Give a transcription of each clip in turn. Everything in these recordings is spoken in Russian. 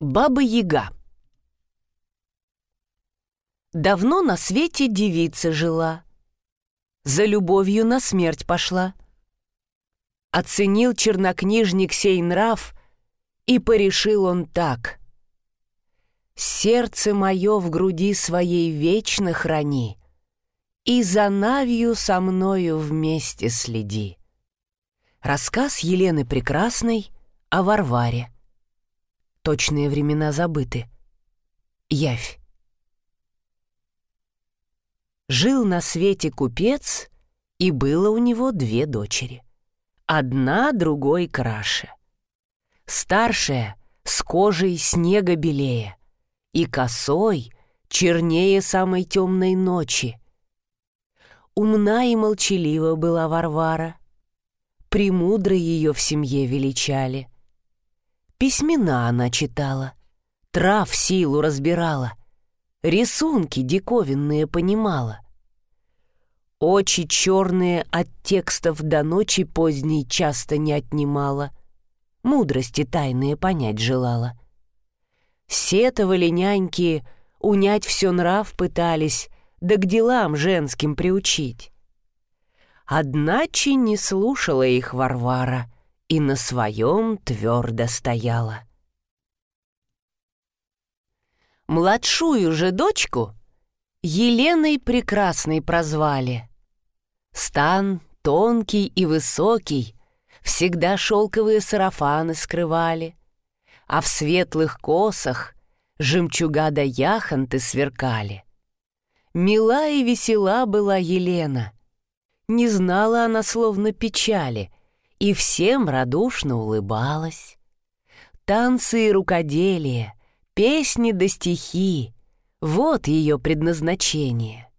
Баба-яга Давно на свете девица жила, За любовью на смерть пошла. Оценил чернокнижник сей нрав, И порешил он так. «Сердце мое в груди своей вечно храни, И за Навью со мною вместе следи». Рассказ Елены Прекрасной о Варваре. Точные времена забыты. Явь. Жил на свете купец, и было у него две дочери. Одна другой краше. Старшая с кожей снега белее и косой чернее самой темной ночи. Умна и молчалива была Варвара. Премудро ее в семье величали — Письмена она читала, трав силу разбирала, рисунки диковинные понимала. Очи черные от текстов до ночи поздней часто не отнимала, мудрости тайные понять желала. Сетовали няньки, унять все нрав пытались, да к делам женским приучить. Одначе не слушала их Варвара — и на своем твердо стояла. Младшую же дочку Еленой Прекрасной прозвали. Стан тонкий и высокий, всегда шелковые сарафаны скрывали, а в светлых косах жемчуга да яхонты сверкали. Мила и весела была Елена. Не знала она словно печали, и всем радушно улыбалась. Танцы и рукоделие, песни да стихи — вот ее предназначение.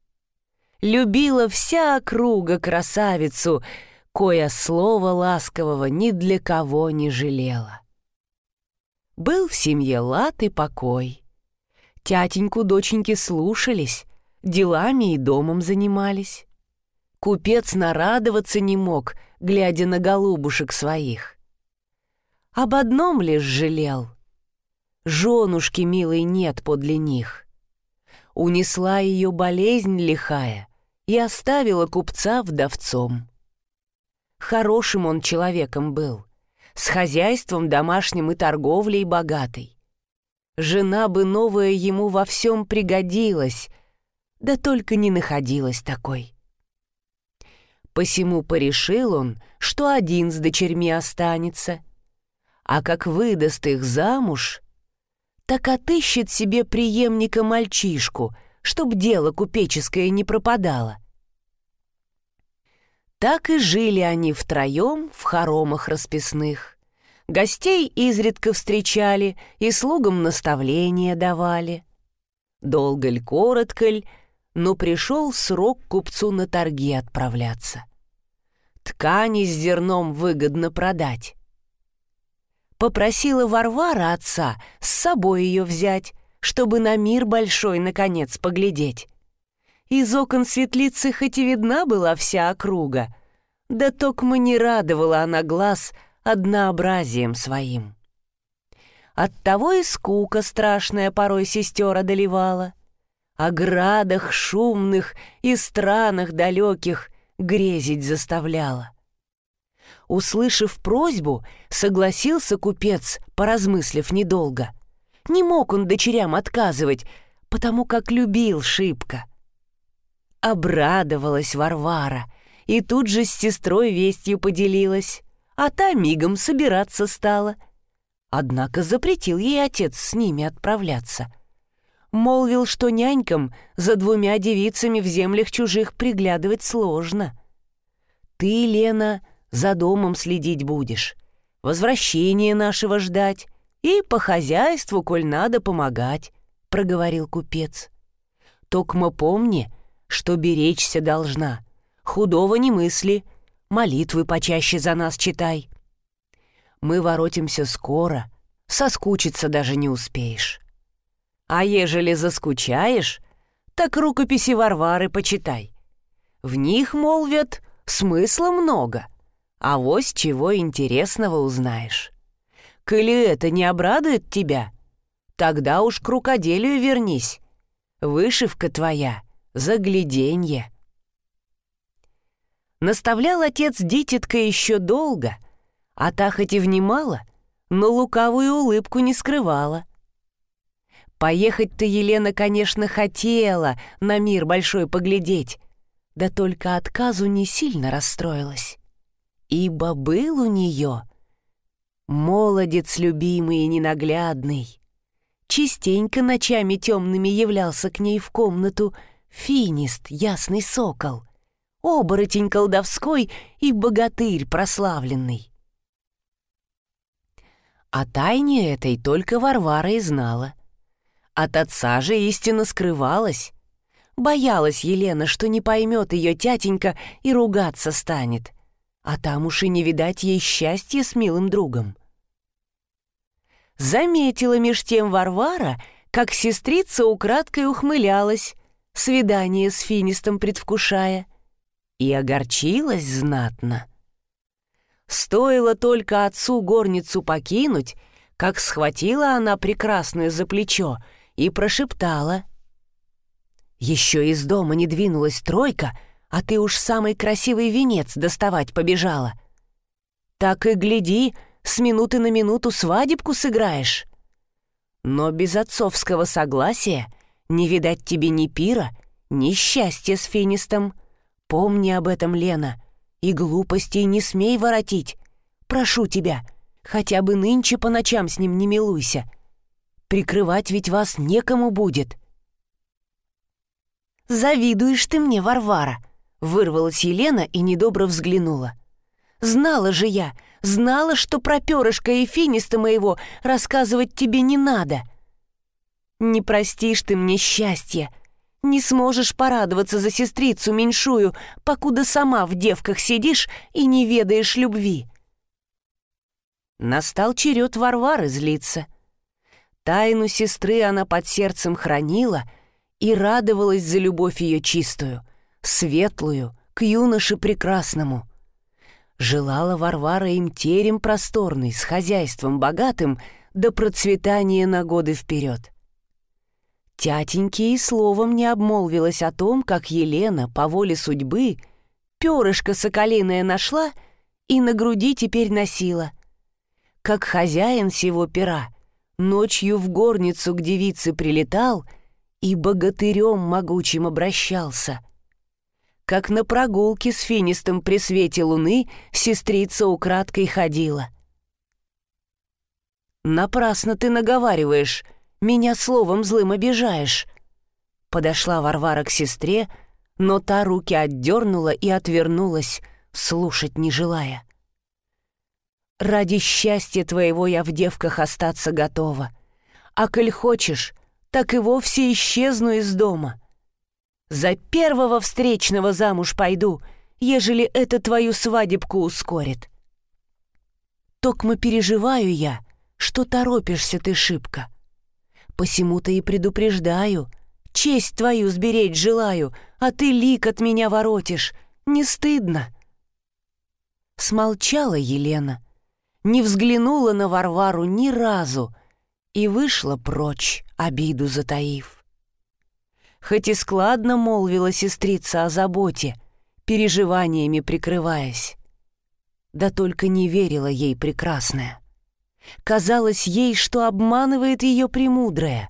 Любила вся округа красавицу, кое слова ласкового ни для кого не жалела. Был в семье лад и покой. Тятеньку доченьки слушались, делами и домом занимались. Купец нарадоваться не мог — глядя на голубушек своих. Об одном лишь жалел. Женушки милой нет подле них. Унесла ее болезнь лихая и оставила купца вдовцом. Хорошим он человеком был, с хозяйством домашним и торговлей богатой. Жена бы новая ему во всем пригодилась, да только не находилась такой. Посему порешил он, что один с дочерьми останется. А как выдаст их замуж, так отыщет себе преемника мальчишку, чтоб дело купеческое не пропадало. Так и жили они втроем в хоромах расписных. Гостей изредка встречали и слугам наставления давали. Долго ль, коротко ль, но пришел срок купцу на торги отправляться. Ткани с зерном выгодно продать. Попросила Варвара отца с собой ее взять, чтобы на мир большой наконец поглядеть. Из окон светлицы хоть и видна была вся округа, да токмо не радовала она глаз однообразием своим. Оттого и скука страшная порой сестер одолевала — о градах шумных и странах далеких грезить заставляла. Услышав просьбу, согласился купец, поразмыслив недолго. Не мог он дочерям отказывать, потому как любил шибко. Обрадовалась Варвара и тут же с сестрой вестью поделилась, а та мигом собираться стала. Однако запретил ей отец с ними отправляться — молвил, что нянькам за двумя девицами в землях чужих приглядывать сложно. Ты, Лена, за домом следить будешь, возвращение нашего ждать и по хозяйству, коль надо, помогать, — проговорил купец. Токмо помни, что беречься должна, худого не мысли, молитвы почаще за нас читай. Мы воротимся скоро, соскучиться даже не успеешь. А ежели заскучаешь, так рукописи Варвары почитай. В них, молвят, смысла много, а вось чего интересного узнаешь. Коли это не обрадует тебя, тогда уж к рукоделию вернись. Вышивка твоя — загляденье. Наставлял отец дитятка еще долго, а та хоть и внимала, но лукавую улыбку не скрывала. Поехать-то Елена, конечно, хотела на мир большой поглядеть, да только отказу не сильно расстроилась. Ибо был у нее молодец любимый и ненаглядный. Частенько ночами темными являлся к ней в комнату финист, ясный сокол, оборотень колдовской и богатырь прославленный. О тайне этой только Варвара и знала. От отца же истина скрывалась. Боялась Елена, что не поймет ее тятенька и ругаться станет. А там уж и не видать ей счастья с милым другом. Заметила меж тем Варвара, как сестрица украдкой ухмылялась, свидание с финистом предвкушая, и огорчилась знатно. Стоило только отцу горницу покинуть, как схватила она прекрасную за плечо — и прошептала. «Еще из дома не двинулась тройка, а ты уж самый красивый венец доставать побежала. Так и гляди, с минуты на минуту свадебку сыграешь. Но без отцовского согласия не видать тебе ни пира, ни счастья с финистом. Помни об этом, Лена, и глупостей не смей воротить. Прошу тебя, хотя бы нынче по ночам с ним не милуйся. Прикрывать ведь вас некому будет». «Завидуешь ты мне, Варвара!» — вырвалась Елена и недобро взглянула. «Знала же я, знала, что про перышко и финиста моего рассказывать тебе не надо. Не простишь ты мне счастья, не сможешь порадоваться за сестрицу меньшую, покуда сама в девках сидишь и не ведаешь любви». Настал черед Варвары злиться — Тайну сестры она под сердцем хранила и радовалась за любовь ее чистую, светлую, к юноше прекрасному. Желала Варвара им терем просторный, с хозяйством богатым, до процветания на годы вперед. Тятеньки и словом не обмолвилась о том, как Елена, по воле судьбы, перышко соколиное нашла и на груди теперь носила. Как хозяин сего пера — Ночью в горницу к девице прилетал и богатырем могучим обращался. Как на прогулке с финистом при свете луны сестрица украдкой ходила. «Напрасно ты наговариваешь, меня словом злым обижаешь». Подошла Варвара к сестре, но та руки отдернула и отвернулась, слушать не желая. Ради счастья твоего я в девках остаться готова. А коль хочешь, так и вовсе исчезну из дома. За первого встречного замуж пойду, ежели это твою свадебку ускорит. Токмо переживаю я, что торопишься ты шибко. Посему-то и предупреждаю, честь твою сберечь желаю, а ты лик от меня воротишь, не стыдно. Смолчала Елена — не взглянула на Варвару ни разу и вышла прочь, обиду затаив. Хоть и складно молвила сестрица о заботе, переживаниями прикрываясь, да только не верила ей прекрасная. Казалось ей, что обманывает ее премудрая,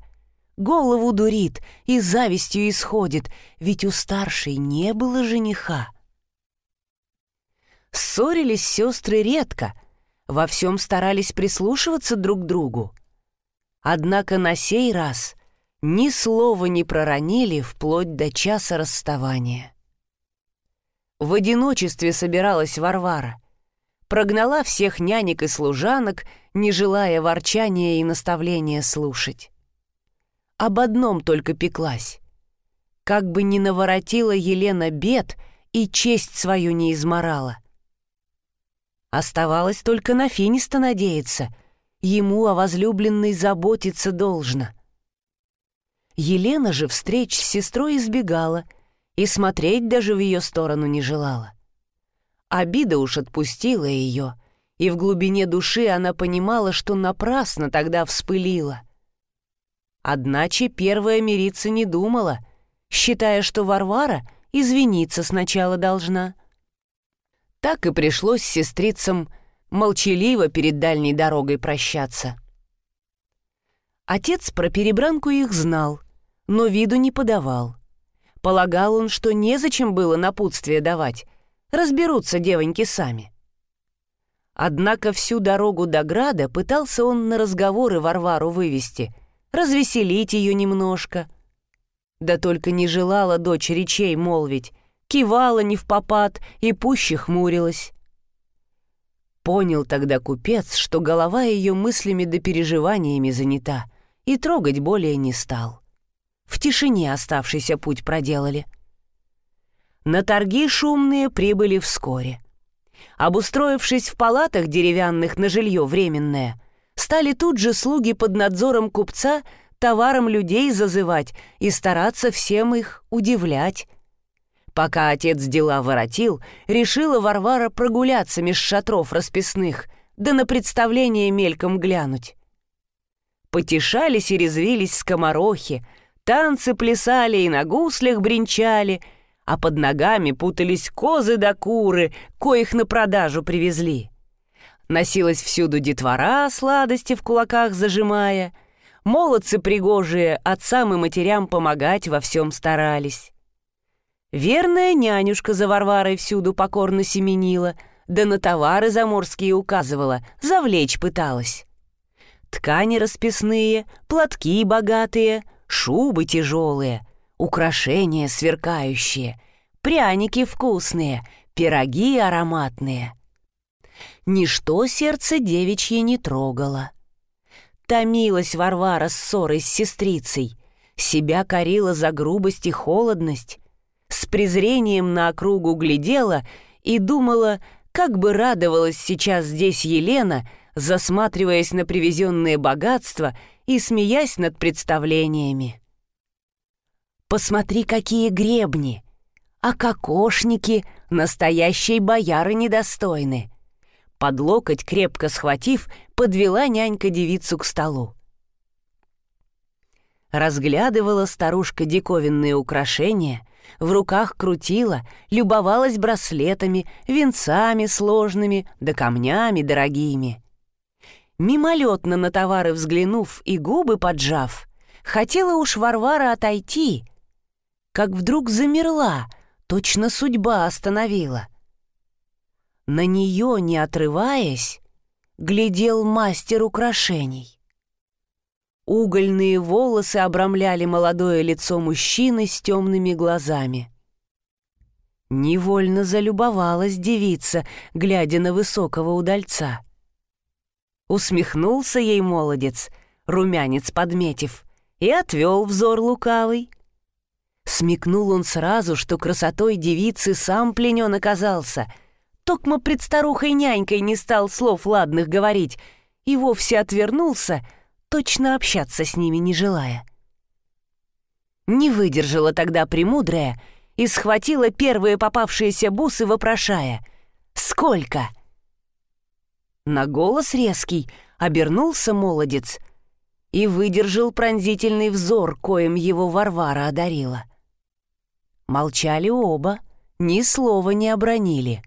голову дурит и завистью исходит, ведь у старшей не было жениха. Ссорились сестры редко — во всем старались прислушиваться друг к другу. Однако на сей раз ни слова не проронили вплоть до часа расставания. В одиночестве собиралась Варвара. Прогнала всех нянек и служанок, не желая ворчания и наставления слушать. Об одном только пеклась. Как бы ни наворотила Елена бед и честь свою не изморала — Оставалось только на Финиста надеяться. Ему о возлюбленной заботиться должно. Елена же встреч с сестрой избегала и смотреть даже в ее сторону не желала. Обида уж отпустила ее, и в глубине души она понимала, что напрасно тогда вспылила. Одначе первая мириться не думала, считая, что Варвара извиниться сначала должна. Так и пришлось сестрицам молчаливо перед дальней дорогой прощаться. Отец про перебранку их знал, но виду не подавал. Полагал он, что незачем было напутствие давать, разберутся девоньки сами. Однако всю дорогу до града пытался он на разговоры Варвару вывести, развеселить ее немножко. Да только не желала дочь речей молвить, кивала не в попад и пуще хмурилась. Понял тогда купец, что голова ее мыслями да переживаниями занята, и трогать более не стал. В тишине оставшийся путь проделали. На торги шумные прибыли вскоре — Обустроившись в палатах деревянных на жилье временное, стали тут же слуги под надзором купца товаром людей зазывать и стараться всем их удивлять. Пока отец дела воротил, решила Варвара прогуляться меж шатров расписных, да на представление мельком глянуть. Потешались и резвились скоморохи, танцы плясали и на гуслях бренчали — а под ногами путались козы да куры, коих на продажу привезли. Носилась всюду детвора, сладости в кулаках зажимая. Молодцы пригожие отцам и матерям помогать во всем старались. Верная нянюшка за Варварой всюду покорно семенила, да на товары заморские указывала, завлечь пыталась. Ткани расписные, платки богатые, шубы тяжелые, украшения сверкающие, пряники вкусные, пироги ароматные. Ничто сердце девичье не трогало. Томилась Варвара ссорой с сестрицей, себя корила за грубость и холодность, с презрением на округу глядела и думала, как бы радовалась сейчас здесь Елена, засматриваясь на привезенные богатства и смеясь над представлениями. Посмотри, какие гребни! А кокошники настоящей бояры недостойны!» Под локоть, крепко схватив, подвела нянька девицу к столу. Разглядывала старушка диковинные украшения, в руках крутила, любовалась браслетами, венцами сложными да камнями дорогими. Мимолетно на товары взглянув и губы поджав, хотела уж Варвара отойти — как вдруг замерла, точно судьба остановила. На нее, не отрываясь, глядел мастер украшений. Угольные волосы обрамляли молодое лицо мужчины с темными глазами. Невольно залюбовалась девица, глядя на высокого удальца. Усмехнулся ей молодец, румянец подметив, и отвел взор лукавый. Смекнул он сразу, что красотой девицы сам пленен оказался. Токмо пред старухой-нянькой не стал слов ладных говорить и вовсе отвернулся, точно общаться с ними не желая. Не выдержала тогда премудрая и схватила первые попавшиеся бусы, вопрошая «Сколько?». На голос резкий обернулся молодец и выдержал пронзительный взор, коим его Варвара одарила — Молчали оба, ни слова не обронили.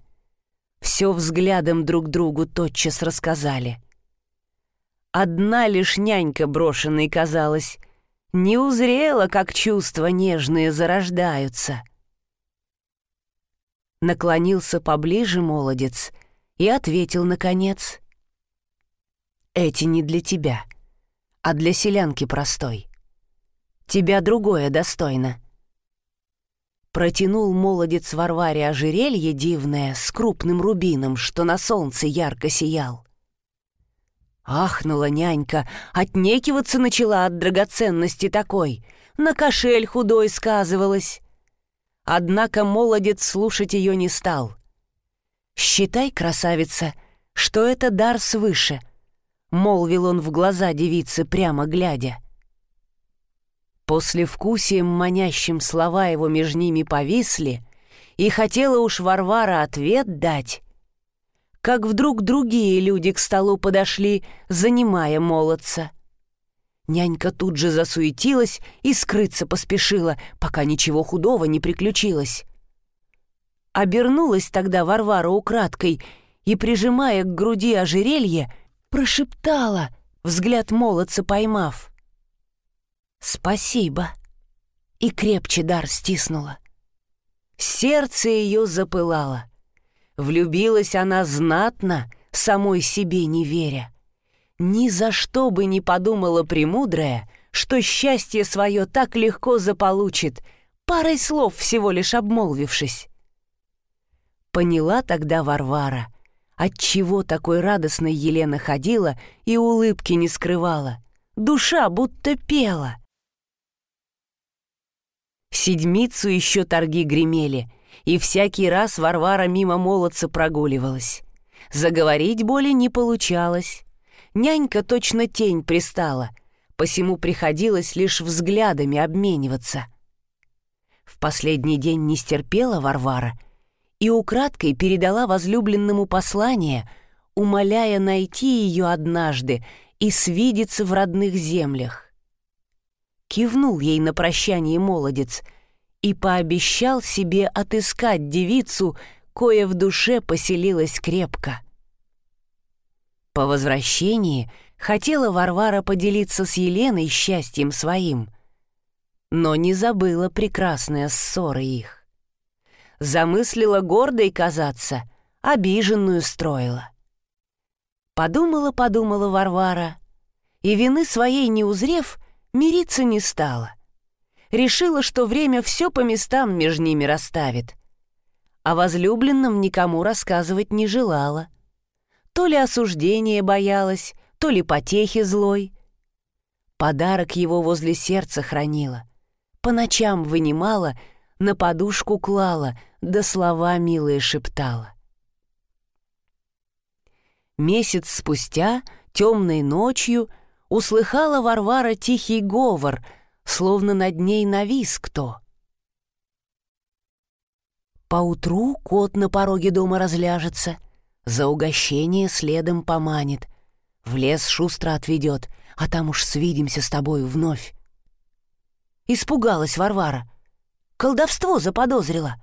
Все взглядом друг другу тотчас рассказали. Одна лишь нянька брошенной казалась, не узрела, как чувства нежные зарождаются. Наклонился поближе молодец и ответил наконец. «Эти не для тебя, а для селянки простой. Тебя другое достойно». Протянул молодец Варваре ожерелье дивное с крупным рубином, что на солнце ярко сиял. Ахнула нянька, отнекиваться начала от драгоценности такой, на кошель худой сказывалась. Однако молодец слушать ее не стал. «Считай, красавица, что это дар свыше», — молвил он в глаза девицы, прямо глядя. — После вкусием манящим слова его между ними повисли, и хотела уж Варвара ответ дать, как вдруг другие люди к столу подошли, занимая молодца. Нянька тут же засуетилась и скрыться поспешила, пока ничего худого не приключилось. Обернулась тогда Варвара украдкой и, прижимая к груди ожерелье, прошептала, взгляд молодца поймав. «Спасибо!» и крепче дар стиснула. Сердце ее запылало. Влюбилась она знатно, самой себе не веря. Ни за что бы не подумала премудрая, что счастье свое так легко заполучит, парой слов всего лишь обмолвившись. Поняла тогда Варвара, отчего такой радостной Елена ходила и улыбки не скрывала. Душа будто пела. Седмицу еще торги гремели, и всякий раз Варвара мимо молодца прогуливалась. Заговорить более не получалось. Нянька точно тень пристала, посему приходилось лишь взглядами обмениваться. В последний день не стерпела Варвара и украдкой передала возлюбленному послание, умоляя найти ее однажды и свидеться в родных землях. Кивнул ей на прощание молодец и пообещал себе отыскать девицу, кое в душе поселилась крепко. По возвращении хотела Варвара поделиться с Еленой счастьем своим, но не забыла прекрасная ссоры их. Замыслила гордой казаться, обиженную строила. Подумала-подумала Варвара, и вины своей не узрев — Мириться не стала. Решила, что время все по местам между ними расставит. О возлюбленном никому рассказывать не желала. То ли осуждения боялась, то ли потехи злой. Подарок его возле сердца хранила. По ночам вынимала, на подушку клала, да слова милые шептала. Месяц спустя, темной ночью — услыхала Варвара тихий говор, словно над ней навис кто. Поутру кот на пороге дома разляжется, за угощение следом поманит, в лес шустро отведет, а там уж свидимся с тобою вновь. Испугалась Варвара, колдовство заподозрила.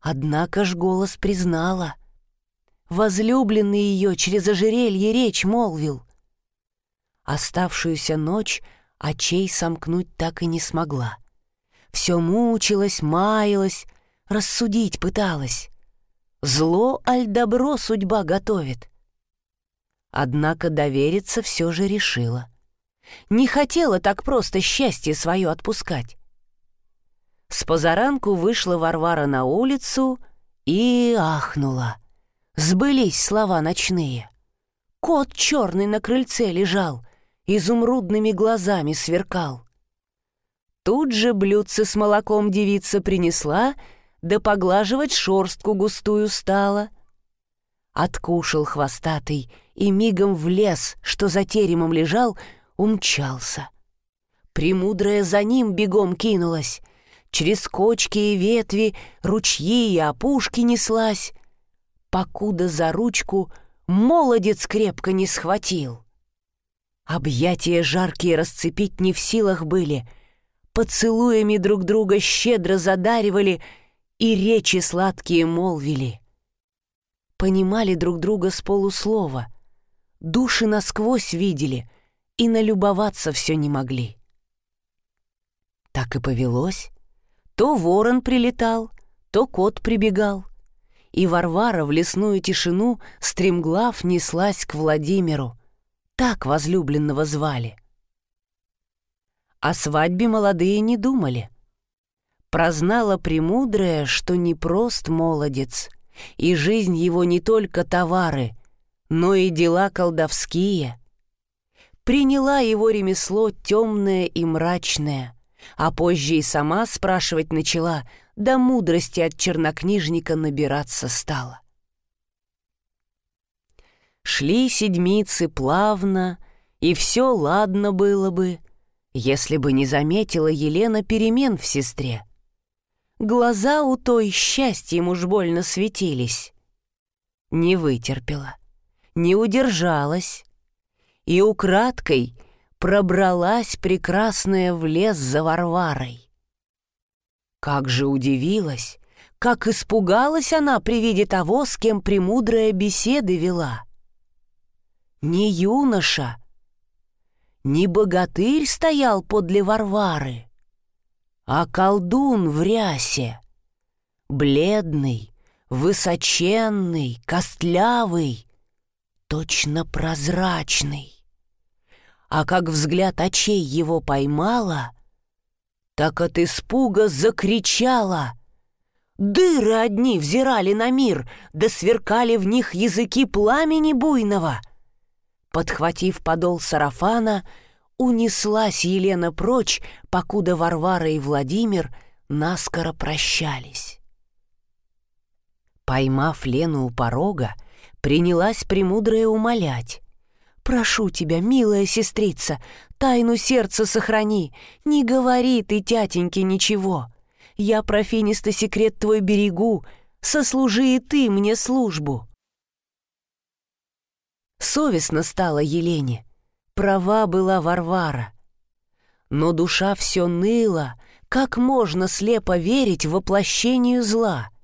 Однако ж голос признала. Возлюбленный ее через ожерелье речь молвил — Оставшуюся ночь очей сомкнуть так и не смогла. Все мучилась, маялась, рассудить пыталась. Зло аль добро судьба готовит. Однако довериться все же решила. Не хотела так просто счастье свое отпускать. С позаранку вышла Варвара на улицу и ахнула. Сбылись слова ночные. Кот черный на крыльце лежал, изумрудными глазами сверкал. Тут же блюдце с молоком девица принесла, да поглаживать шорстку густую стала. Откушал хвостатый и мигом в лес, что за теремом лежал, умчался. Премудрая за ним бегом кинулась, через кочки и ветви, ручьи и опушки неслась, покуда за ручку молодец крепко не схватил. Объятия жаркие расцепить не в силах были, поцелуями друг друга щедро задаривали и речи сладкие молвили. Понимали друг друга с полуслова, души насквозь видели и налюбоваться все не могли. Так и повелось. То ворон прилетал, то кот прибегал, и Варвара в лесную тишину стремглав неслась к Владимиру — так возлюбленного звали. О свадьбе молодые не думали. Прознала премудрая, что не прост молодец, и жизнь его не только товары, но и дела колдовские. Приняла его ремесло темное и мрачное, а позже и сама спрашивать начала, да мудрости от чернокнижника набираться стала. Шли седмицы плавно, и все ладно было бы, если бы не заметила Елена перемен в сестре. Глаза у той счастьем уж больно светились. Не вытерпела, не удержалась, и украдкой пробралась прекрасная в лес за Варварой. Как же удивилась, как испугалась она при виде того, с кем премудрая беседы вела. Не юноша, не богатырь стоял подле Варвары, а колдун в рясе, бледный, высоченный, костлявый, точно прозрачный. А как взгляд очей его поймала, так от испуга закричала. Дыры одни взирали на мир, да сверкали в них языки пламени буйного. Подхватив подол сарафана, унеслась Елена прочь, покуда Варвара и Владимир наскоро прощались. Поймав Лену у порога, принялась премудрая умолять. «Прошу тебя, милая сестрица, тайну сердца сохрани, не говори ты, тятеньке, ничего. Я про финиста секрет твой берегу, сослужи и ты мне службу». Совестно стало Елене, права была Варвара. Но душа все ныла, как можно слепо верить воплощению зла —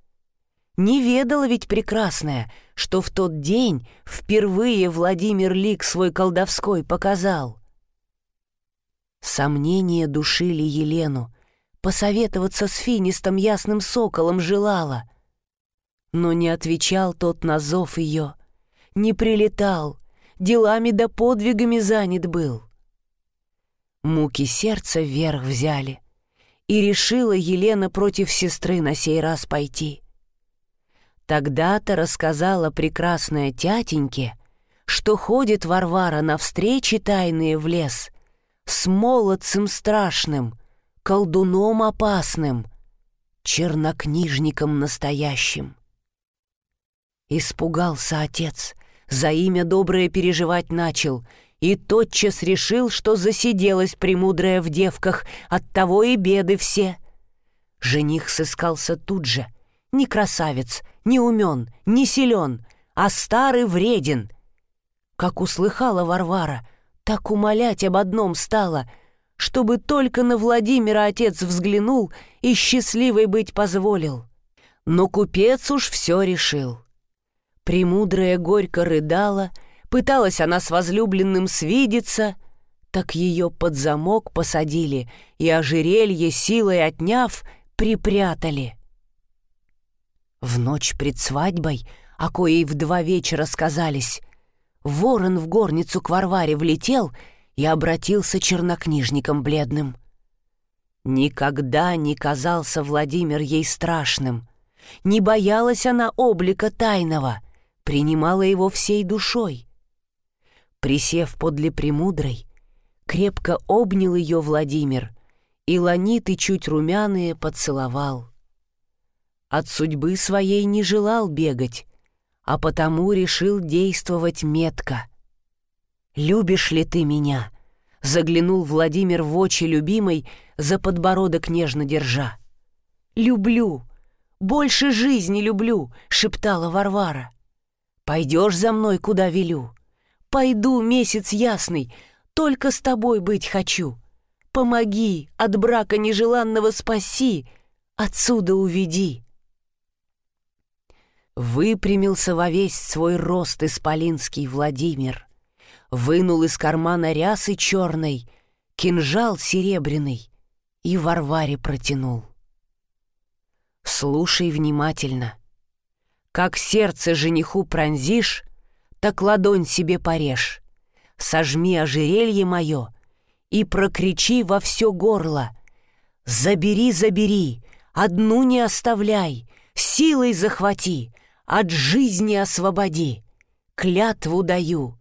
не ведала ведь прекрасная, что в тот день впервые Владимир Лик свой колдовской показал. Сомнения душили Елену, посоветоваться с финистом ясным соколом желала. Но не отвечал тот на зов ее, не прилетал, делами да подвигами занят был. Муки сердца вверх взяли, и решила Елена против сестры на сей раз пойти — Тогда-то рассказала прекрасная тятеньке, что ходит Варвара на встречи тайные в лес с молодцем страшным, колдуном опасным, чернокнижником настоящим. Испугался отец, за имя доброе переживать начал и тотчас решил, что засиделась премудрая в девках, от того и беды все. Жених сыскался тут же, не красавец, не умен, не силен, а старый вреден. Как услыхала Варвара, так умолять об одном стала, чтобы только на Владимира отец взглянул и счастливой быть позволил. Но купец уж все решил. Премудрая горько рыдала, пыталась она с возлюбленным свидеться, так ее под замок посадили и ожерелье силой отняв, припрятали. В ночь пред свадьбой, о коей в два вечера сказались, ворон в горницу к Варваре влетел и обратился чернокнижником бледным. Никогда не казался Владимир ей страшным, не боялась она облика тайного, принимала его всей душой. Присев подле премудрой, крепко обнял ее Владимир и ланиты чуть румяные поцеловал. От судьбы своей не желал бегать, а потому решил действовать метко. «Любишь ли ты меня?» — заглянул Владимир в очи любимой, за подбородок нежно держа. «Люблю! Больше жизни люблю!» — шептала Варвара. «Пойдешь за мной, куда велю? Пойду, месяц ясный, только с тобой быть хочу. Помоги, от брака нежеланного спаси, отсюда уведи». Выпрямился во весь свой рост исполинский Владимир. Вынул из кармана рясы черной, кинжал серебряный и Варваре протянул. Слушай внимательно. Как сердце жениху пронзишь, так ладонь себе порежь. Сожми ожерелье мое и прокричи во все горло. Забери, забери, одну не оставляй, силой захвати, от жизни освободи, клятву даю,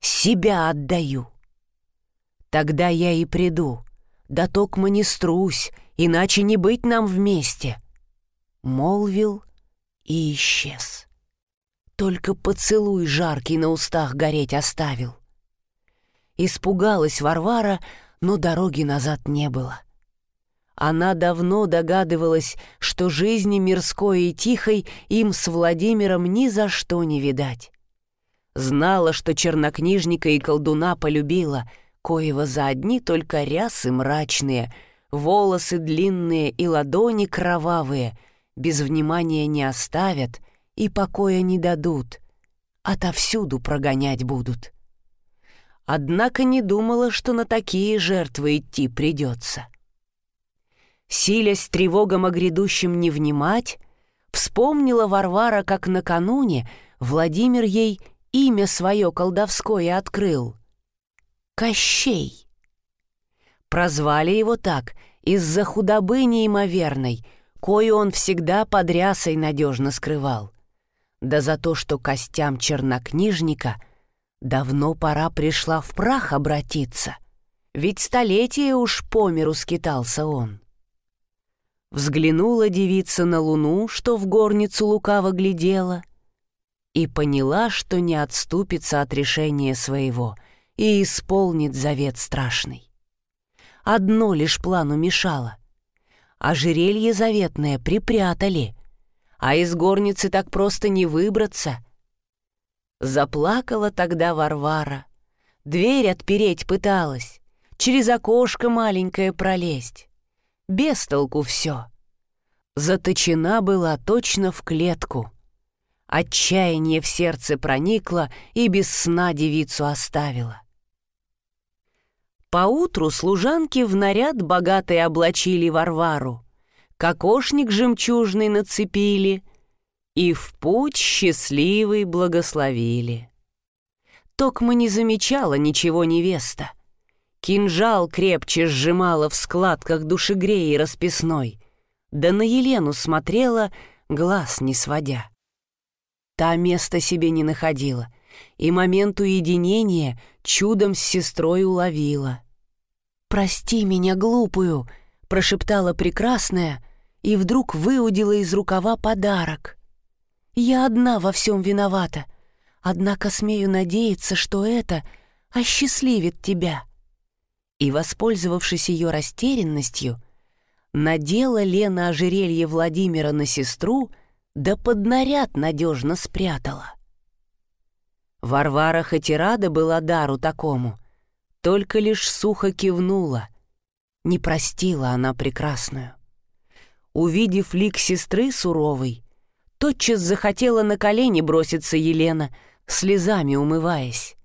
себя отдаю. Тогда я и приду, да токмо не струсь, иначе не быть нам вместе. Молвил и исчез. Только поцелуй жаркий на устах гореть оставил. Испугалась Варвара, но дороги назад не было. Она давно догадывалась, что жизни мирской и тихой им с Владимиром ни за что не видать. Знала, что чернокнижника и колдуна полюбила, коего за одни только рясы мрачные, волосы длинные и ладони кровавые, без внимания не оставят и покоя не дадут, отовсюду прогонять будут. Однако не думала, что на такие жертвы идти придется. Силясь тревогам о грядущем не внимать, вспомнила Варвара, как накануне Владимир ей имя свое колдовское открыл. Кощей. Прозвали его так из-за худобы неимоверной, кою он всегда под рясой надежно скрывал. Да за то, что костям чернокнижника давно пора пришла в прах обратиться, ведь столетие уж по миру скитался он. Взглянула девица на луну, что в горницу лукаво глядела, и поняла, что не отступится от решения своего и исполнит завет страшный. Одно лишь плану мешало. Ожерелье заветное припрятали, а из горницы так просто не выбраться. Заплакала тогда Варвара, дверь отпереть пыталась, через окошко маленькое пролезть. Без толку все. Заточена была точно в клетку — Отчаяние в сердце проникло и без сна девицу оставило. Поутру служанки в наряд богатый облачили Варвару, кокошник жемчужный нацепили и в путь счастливый благословили. Токма не замечала ничего невеста. Кинжал крепче сжимала в складках душегреи расписной, да на Елену смотрела, глаз не сводя. Та места себе не находила, и момент уединения чудом с сестрой уловила. «Прости меня, глупую!» — прошептала прекрасная и вдруг выудила из рукава подарок. «Я одна во всем виновата, однако смею надеяться, что это осчастливит тебя». И, воспользовавшись ее растерянностью, надела Лена ожерелье Владимира на сестру — да под наряд надежно спрятала. Варвара хоть и рада была дару такому, только лишь сухо кивнула. Не простила она прекрасную. Увидев лик сестры суровой, тотчас захотела на колени броситься Елена, слезами умываясь.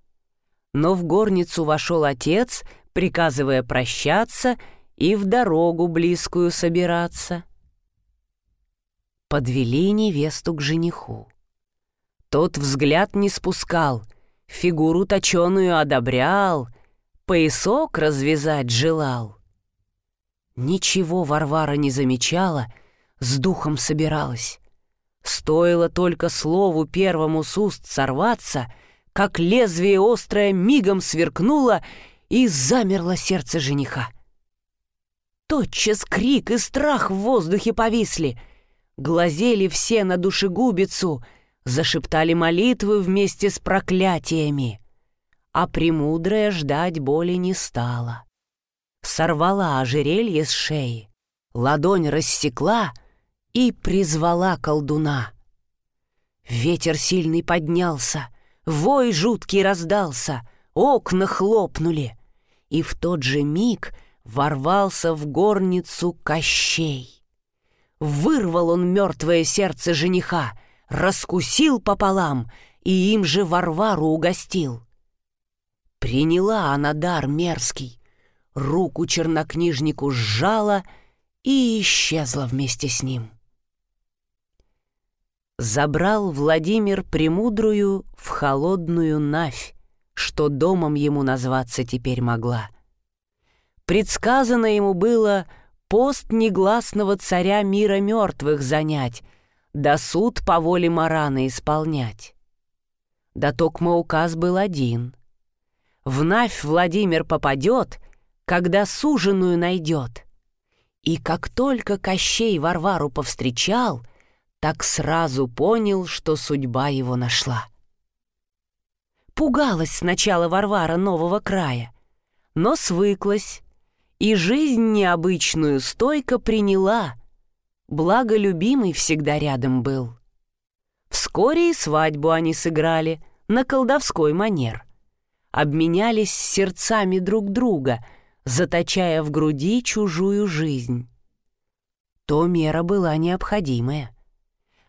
Но в горницу вошел отец, приказывая прощаться и в дорогу близкую собираться подвели невесту к жениху. Тот взгляд не спускал, фигуру точеную одобрял, поясок развязать желал. Ничего Варвара не замечала, с духом собиралась. Стоило только слову первому с уст сорваться, как лезвие острое мигом сверкнуло и замерло сердце жениха. Тотчас крик и страх в воздухе повисли — глазели все на душегубицу, зашептали молитвы вместе с проклятиями. А премудрая ждать боли не стала. Сорвала ожерелье с шеи, ладонь рассекла и призвала колдуна. Ветер сильный поднялся, вой жуткий раздался, окна хлопнули, и в тот же миг ворвался в горницу Кощей. Вырвал он мертвое сердце жениха, раскусил пополам и им же Варвару угостил. Приняла она дар мерзкий, руку чернокнижнику сжала и исчезла вместе с ним. Забрал Владимир Премудрую в холодную Навь, что домом ему назваться теперь могла. Предсказано ему было — пост негласного царя мира мертвых занять, да суд по воле Марана исполнять. Да токмо указ был один. В Навь Владимир попадет, когда суженую найдет. И как только Кощей Варвару повстречал, так сразу понял, что судьба его нашла. Пугалась сначала Варвара нового края, но свыклась и жизнь необычную стойко приняла, благо любимый всегда рядом был. Вскоре и свадьбу они сыграли на колдовской манер. обменялись сердцами друг друга, заточая в груди чужую жизнь. То мера была необходимая.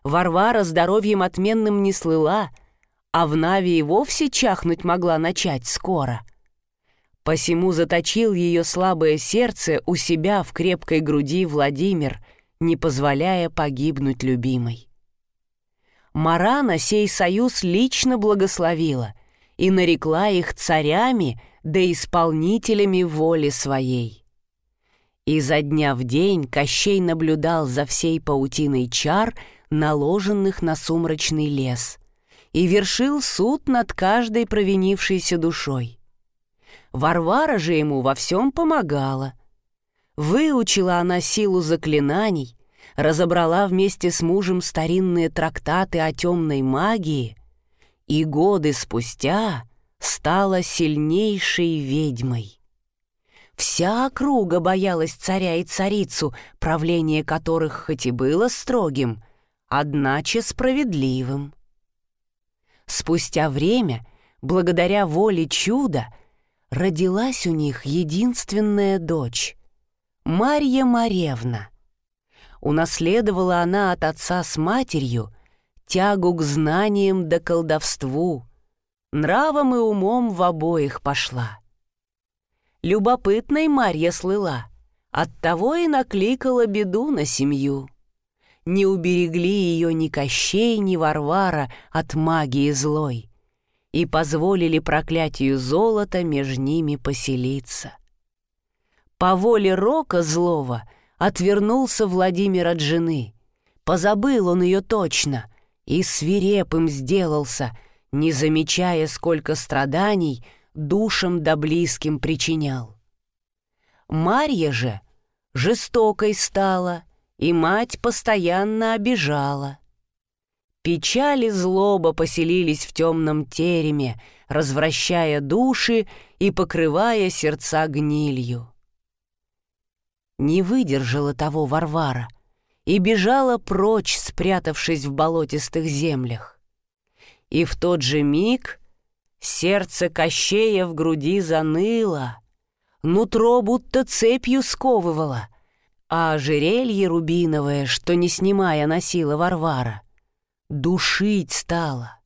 Варвара здоровьем отменным не слыла, а в Нави и вовсе чахнуть могла начать скоро. Посему заточил ее слабое сердце у себя в крепкой груди Владимир, не позволяя погибнуть любимой. Марана сей союз лично благословила и нарекла их царями да исполнителями воли своей. И за дня в день Кощей наблюдал за всей паутиной чар, наложенных на сумрачный лес, и вершил суд над каждой провинившейся душой. Варвара же ему во всем помогала. Выучила она силу заклинаний, разобрала вместе с мужем старинные трактаты о темной магии и годы спустя стала сильнейшей ведьмой. Вся округа боялась царя и царицу, правление которых хоть и было строгим, одначе справедливым. Спустя время, благодаря воле чуда, родилась у них единственная дочь — Марья Маревна — Унаследовала она от отца с матерью тягу к знаниям да колдовству, нравом и умом в обоих пошла. Любопытной Марья слыла, оттого и накликала беду на семью. Не уберегли ее ни Кощей, ни Варвара от магии злой и позволили проклятию золота между ними поселиться. По воле рока злого — отвернулся Владимир от жены. Позабыл он ее точно и свирепым сделался, не замечая, сколько страданий душам да близким причинял. Марья же жестокой стала, и мать постоянно обижала. Печаль и злоба поселились в темном тереме, развращая души и покрывая сердца гнилью. Не выдержала того Варвара и бежала прочь, спрятавшись в болотистых землях. И в тот же миг сердце Кощея в груди заныло, нутро будто цепью сковывало, а ожерелье рубиновое, что не снимая носила Варвара, душить стало.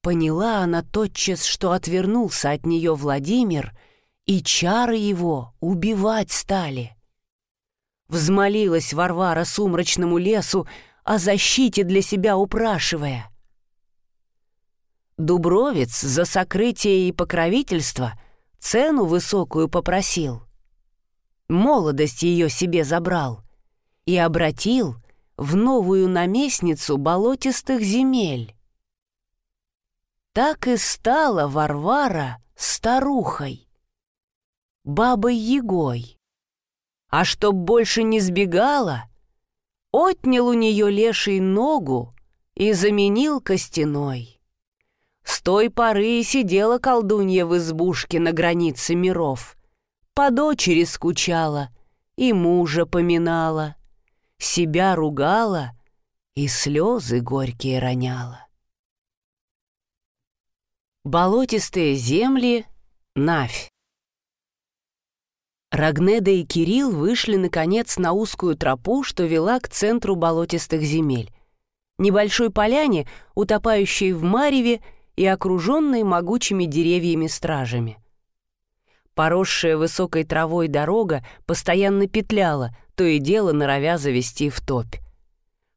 Поняла она тотчас, что отвернулся от нее Владимир — и чары его убивать стали. Взмолилась Варвара сумрачному лесу, о защите для себя упрашивая. Дубровец за сокрытие и покровительство цену высокую попросил. Молодость ее себе забрал и обратил в новую наместницу болотистых земель. Так и стала Варвара старухой бабой-ягой. А чтоб больше не сбегала, отнял у нее леший ногу и заменил костяной. С той поры сидела колдунья в избушке на границе миров, по дочери скучала и мужа поминала, себя ругала и слезы горькие роняла. Болотистые земли — Навь. Рагнеда и Кирилл вышли, наконец, на узкую тропу, что вела к центру болотистых земель. Небольшой поляне, утопающей в мареве и окруженной могучими деревьями-стражами. Поросшая высокой травой дорога постоянно петляла, то и дело норовя завести в топь.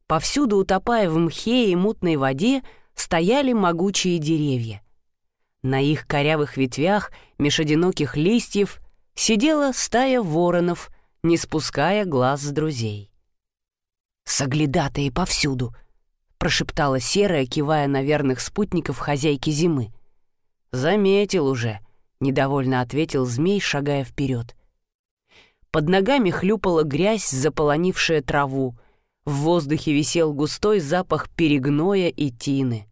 Повсюду, утопая в мхе и мутной воде, стояли могучие деревья. На их корявых ветвях, меж одиноких листьев — сидела стая воронов, не спуская глаз с друзей. «Соглядатые повсюду!» — прошептала серая, кивая на верных спутников хозяйки зимы. «Заметил уже», — недовольно ответил змей, шагая вперед. Под ногами хлюпала грязь, заполонившая траву. В воздухе висел густой запах перегноя и тины.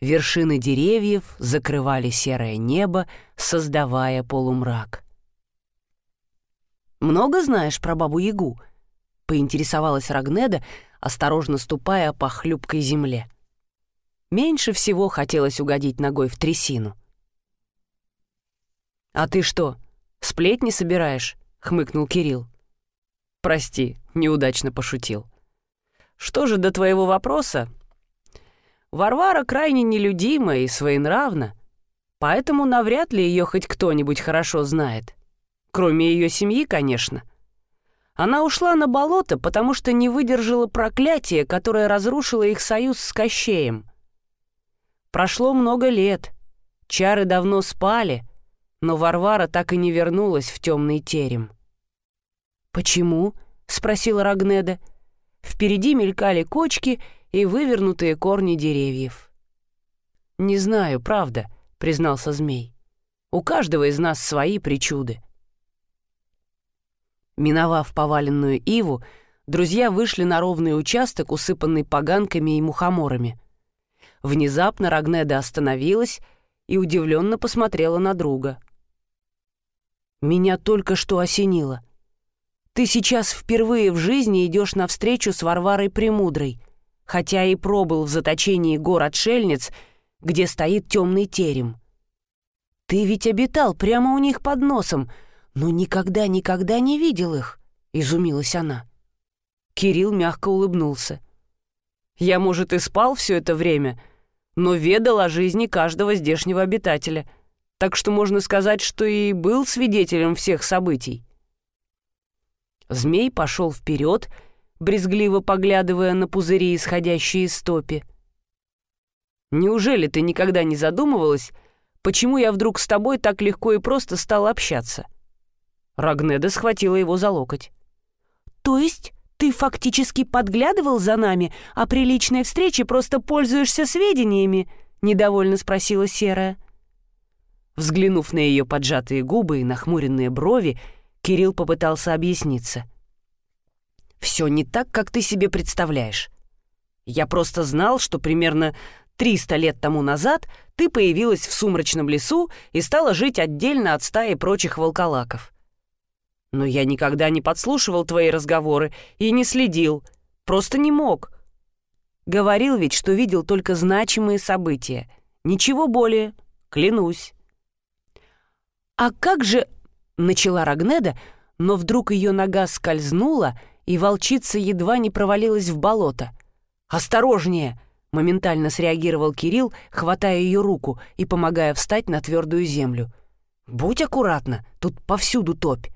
Вершины деревьев закрывали серое небо, создавая полумрак. Много знаешь про бабу-ягу?» — поинтересовалась Рагнеда, осторожно ступая по хлюпкой земле. Меньше всего хотелось угодить ногой в трясину. «А ты что, сплетни собираешь?» — хмыкнул Кирилл. «Прости, неудачно пошутил. Что же до твоего вопроса? Варвара крайне нелюдима и своенравна, поэтому навряд ли ее хоть кто-нибудь хорошо знает. Кроме ее семьи, конечно. Она ушла на болото, потому что не выдержала проклятия, которое разрушило их союз с Кощеем. Прошло много лет, чары давно спали, но Варвара так и не вернулась в темный терем. «Почему?» — спросила Рагнеда. Впереди мелькали кочки и вывернутые корни деревьев. «Не знаю, правда», — признался змей. «У каждого из нас свои причуды». Миновав поваленную иву, друзья вышли на ровный участок, усыпанный поганками и мухоморами. Внезапно Рагнеда остановилась и удивленно посмотрела на друга. «Меня только что осенило. Ты сейчас впервые в жизни идешь навстречу с Варварой Премудрой, хотя и пробыл в заточении гор-отшельниц, где стоит темный терем. Ты ведь обитал прямо у них под носом, но никогда-никогда не видел их», — изумилась она. Кирилл мягко улыбнулся. «Я, может, и спал все это время, но ведал о жизни каждого здешнего обитателя, так что можно сказать, что и был свидетелем всех событий». Змей пошел вперед, брезгливо поглядывая на пузыри, исходящие из стопи. «Неужели ты никогда не задумывалась, почему я вдруг с тобой так легко и просто стал общаться?» Рагнеда схватила его за локоть. «То есть ты фактически подглядывал за нами, а при личной встрече просто пользуешься сведениями?» — недовольно спросила Серая. Взглянув на ее поджатые губы и нахмуренные брови, Кирилл попытался объясниться. «Все не так, как ты себе представляешь. Я просто знал, что примерно 300 лет тому назад ты появилась в сумрачном лесу и стала жить отдельно от стаи прочих волколаков. Но я никогда не подслушивал твои разговоры и не следил, просто не мог. Говорил ведь, что видел только значимые события. Ничего более, клянусь. «А как же...» — начала Рагнеда, но вдруг ее нога скользнула, и волчица едва не провалилась в болото. «Осторожнее!» — моментально среагировал Кирилл, хватая ее руку и помогая встать на твердую землю. «Будь аккуратна, тут повсюду топь».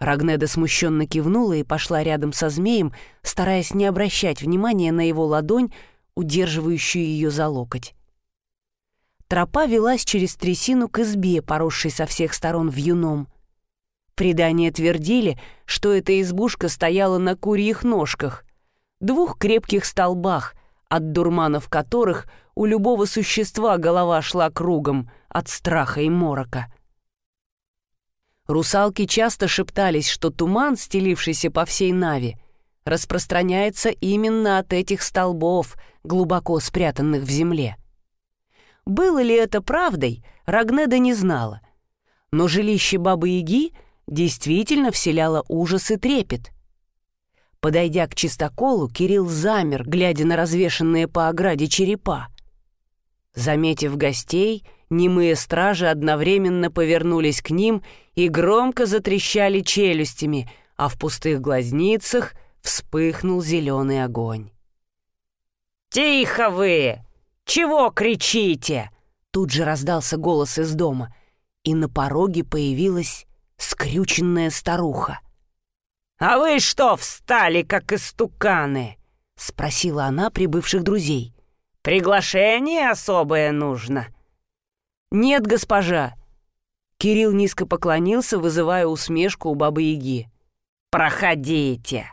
Рагнеда смущенно кивнула и пошла рядом со змеем, стараясь не обращать внимания на его ладонь, удерживающую ее за локоть. Тропа велась через трясину к избе, поросшей со всех сторон вьюном. Предания твердили, что эта избушка стояла на курьих ножках, двух крепких столбах, от дурманов которых у любого существа голова шла кругом от страха и морока. Русалки часто шептались, что туман, стелившийся по всей Нави, распространяется именно от этих столбов, глубоко спрятанных в земле. Было ли это правдой, Рагнеда не знала. Но жилище Бабы-Яги действительно вселяло ужас и трепет. Подойдя к чистоколу, Кирилл замер, глядя на развешенные по ограде черепа. Заметив гостей, немые стражи одновременно повернулись к ним и громко затрещали челюстями, а в пустых глазницах вспыхнул зеленый огонь. «Тихо вы! Чего кричите?» Тут же раздался голос из дома, и на пороге появилась скрюченная старуха. «А вы что встали, как истуканы?» — спросила она прибывших друзей. «Приглашение особое нужно?» «Нет, госпожа!» Кирилл низко поклонился, вызывая усмешку у бабы-яги. «Проходите!»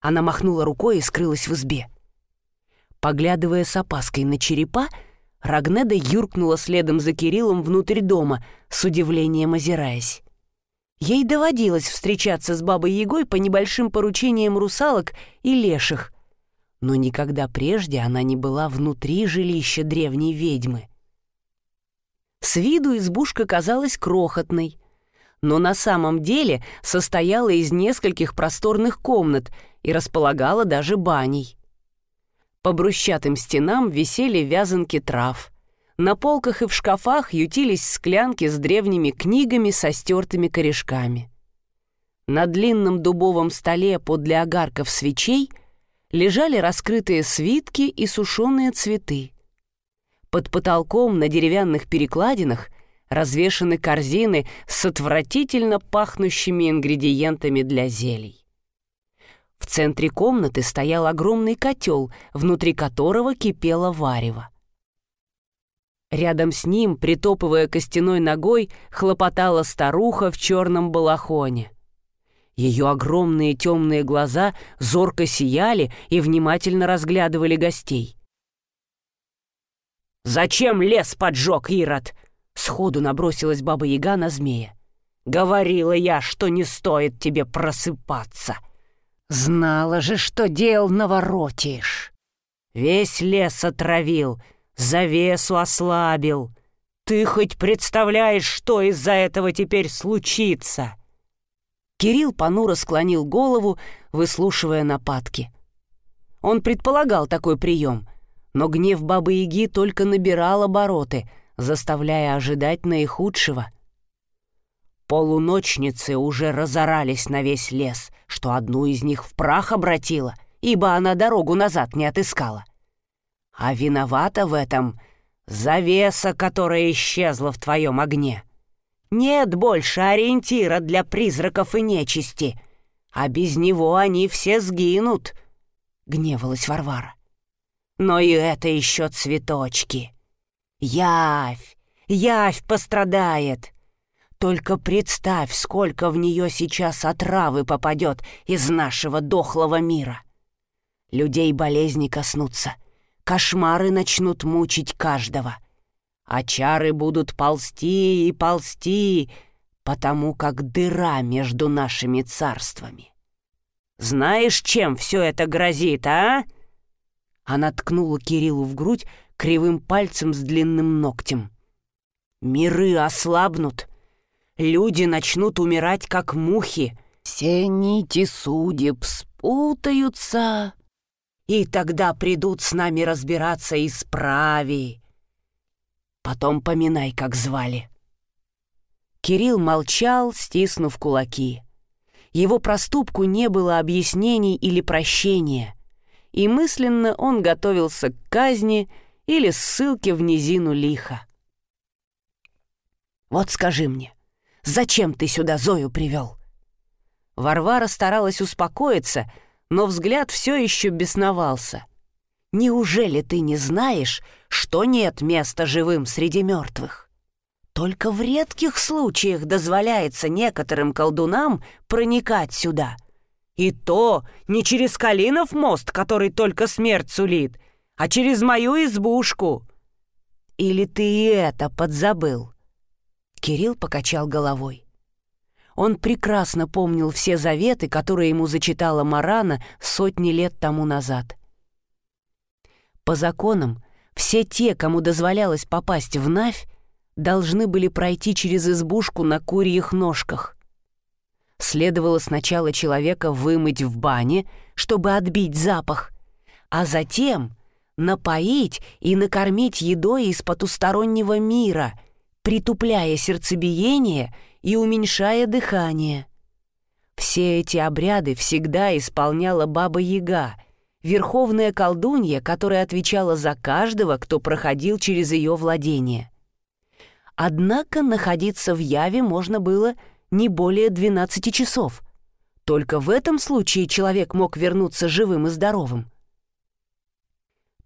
Она махнула рукой и скрылась в избе. Поглядывая с опаской на черепа, Рагнеда юркнула следом за Кириллом внутрь дома, с удивлением озираясь. Ей доводилось встречаться с бабой-ягой по небольшим поручениям русалок и леших, но никогда прежде она не была внутри жилища древней ведьмы. С виду избушка казалась крохотной, но на самом деле состояла из нескольких просторных комнат и располагала даже баней. По брусчатым стенам висели вязанки трав. на полках и в шкафах ютились склянки с древними книгами со стертыми корешками. На длинном дубовом столе подле огарков свечей лежали раскрытые свитки и сушеные цветы. Под потолком на деревянных перекладинах развешаны корзины с отвратительно пахнущими ингредиентами для зелий. В центре комнаты стоял огромный котел, внутри которого кипело варево. Рядом с ним, притопывая костяной ногой, хлопотала старуха в черном балахоне. Ее огромные темные глаза зорко сияли и внимательно разглядывали гостей. «Зачем лес поджег, Ирод?» Сходу набросилась баба-яга на змея. «Говорила я, что не стоит тебе просыпаться. Знала же, что дел наворотишь. Весь лес отравил, завесу ослабил. Ты хоть представляешь, что из-за этого теперь случится?» Кирилл понуро склонил голову, выслушивая нападки. Он предполагал такой прием, но гнев Бабы-Яги только набирал обороты, заставляя ожидать наихудшего. Полуночницы уже разорались на весь лес, что одну из них в прах обратила, ибо она дорогу назад не отыскала. А виновата в этом завеса, которая исчезла в твоем огне. Нет больше ориентира для призраков и нечисти, а без него они все сгинут», — гневалась Варвара. «Но и это еще цветочки. Явь, явь пострадает. Только представь, сколько в нее сейчас отравы попадет из нашего дохлого мира. Людей болезни коснутся, кошмары начнут мучить каждого» а чары будут ползти и ползти, потому как дыра между нашими царствами. Знаешь, чем все это грозит, а?» Она ткнула Кириллу в грудь кривым пальцем с длинным ногтем. «Миры ослабнут, люди начнут умирать, как мухи, все нити судеб спутаются, и тогда придут с нами разбираться и справи, Потом поминай, как звали». Кирилл молчал, стиснув кулаки. Его проступку не было объяснений или прощения, и мысленно он готовился к казни или ссылке в низину лиха. «Вот скажи мне, зачем ты сюда Зою привел?» Варвара старалась успокоиться, но взгляд все еще бесновался — Неужели ты не знаешь, что нет места живым среди мертвых? Только в редких случаях дозволяется некоторым колдунам проникать сюда. И то не через Калинов мост, который только смерть сулит, а через мою избушку. Или ты и это подзабыл?» Кирилл покачал головой. Он прекрасно помнил все заветы, которые ему зачитала Марана сотни лет тому назад — по законам, все те, кому дозволялось попасть в Навь, должны были пройти через избушку на курьих ножках. Следовало сначала человека вымыть в бане, чтобы отбить запах, а затем напоить и накормить едой из потустороннего мира, притупляя сердцебиение и уменьшая дыхание. Все эти обряды всегда исполняла Баба-Яга — верховная колдунья, которая отвечала за каждого, кто проходил через ее владение. Однако находиться в Яве можно было не более 12 часов. Только в этом случае человек мог вернуться живым и здоровым.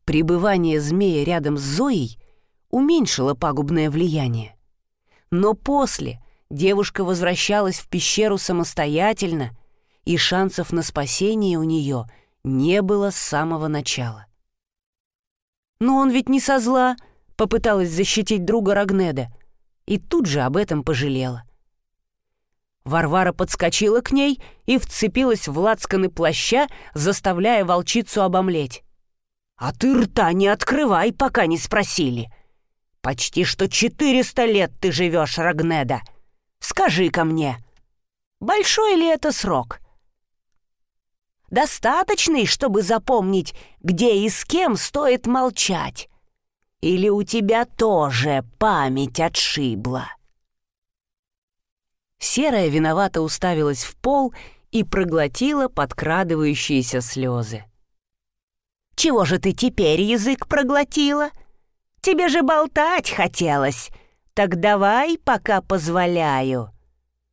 Пребывание змея рядом с Зоей уменьшило пагубное влияние. Но после девушка возвращалась в пещеру самостоятельно, и шансов на спасение у нее – не было с самого начала. «Но он ведь не со зла», — попыталась защитить друга Рагнеда, и тут же об этом пожалела. Варвара подскочила к ней и вцепилась в лацканы плаща, заставляя волчицу обомлеть. «А ты рта не открывай, пока не спросили. Почти что четыреста лет ты живешь, Рагнеда. Скажи-ка мне, большой ли это срок?» достаточный, чтобы запомнить, где и с кем стоит молчать. Или у тебя тоже память отшибла?» Серая виновато уставилась в пол и проглотила подкрадывающиеся слезы. «Чего же ты теперь язык проглотила? Тебе же болтать хотелось. Так давай, пока позволяю».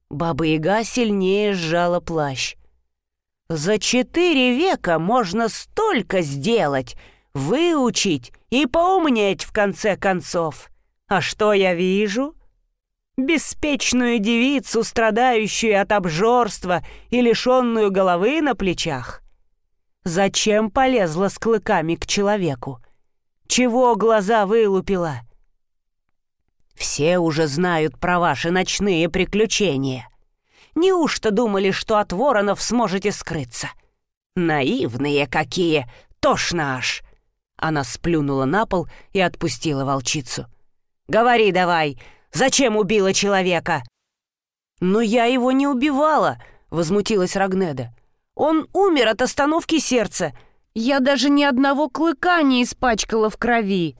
Баба-яга сильнее сжала плащ. «За четыре века можно столько сделать, выучить и поумнеть в конце концов. А что я вижу? Беспечную девицу, страдающую от обжорства и лишенную головы на плечах. Зачем полезла с клыками к человеку? Чего глаза вылупила? Все уже знают про ваши ночные приключения. Неужто думали, что от воронов сможете скрыться? Наивные какие, тошно аж!» Она сплюнула на пол и отпустила волчицу. «Говори давай, зачем убила человека?» «Но я его не убивала», — возмутилась Рагнеда. «Он умер от остановки сердца. Я даже ни одного клыка не испачкала в крови».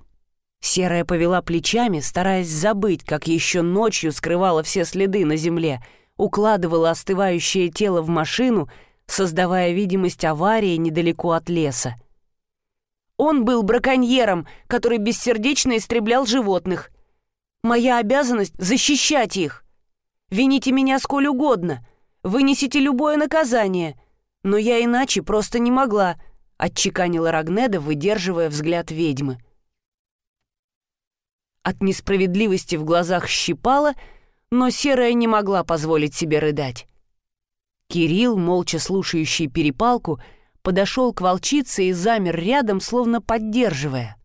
Серая повела плечами, стараясь забыть, как еще ночью скрывала все следы на земле, укладывала остывающее тело в машину, создавая видимость аварии недалеко от леса. Он был браконьером, который бессердечно истреблял животных. Моя обязанность — защищать их. Вините меня сколь угодно, вынесите любое наказание, но я иначе просто не могла, — отчеканила Рагнеда, выдерживая взгляд ведьмы. От несправедливости в глазах щипала, но Серая не могла позволить себе рыдать. Кирилл, молча слушающий перепалку, подошел к волчице и замер рядом, словно поддерживая.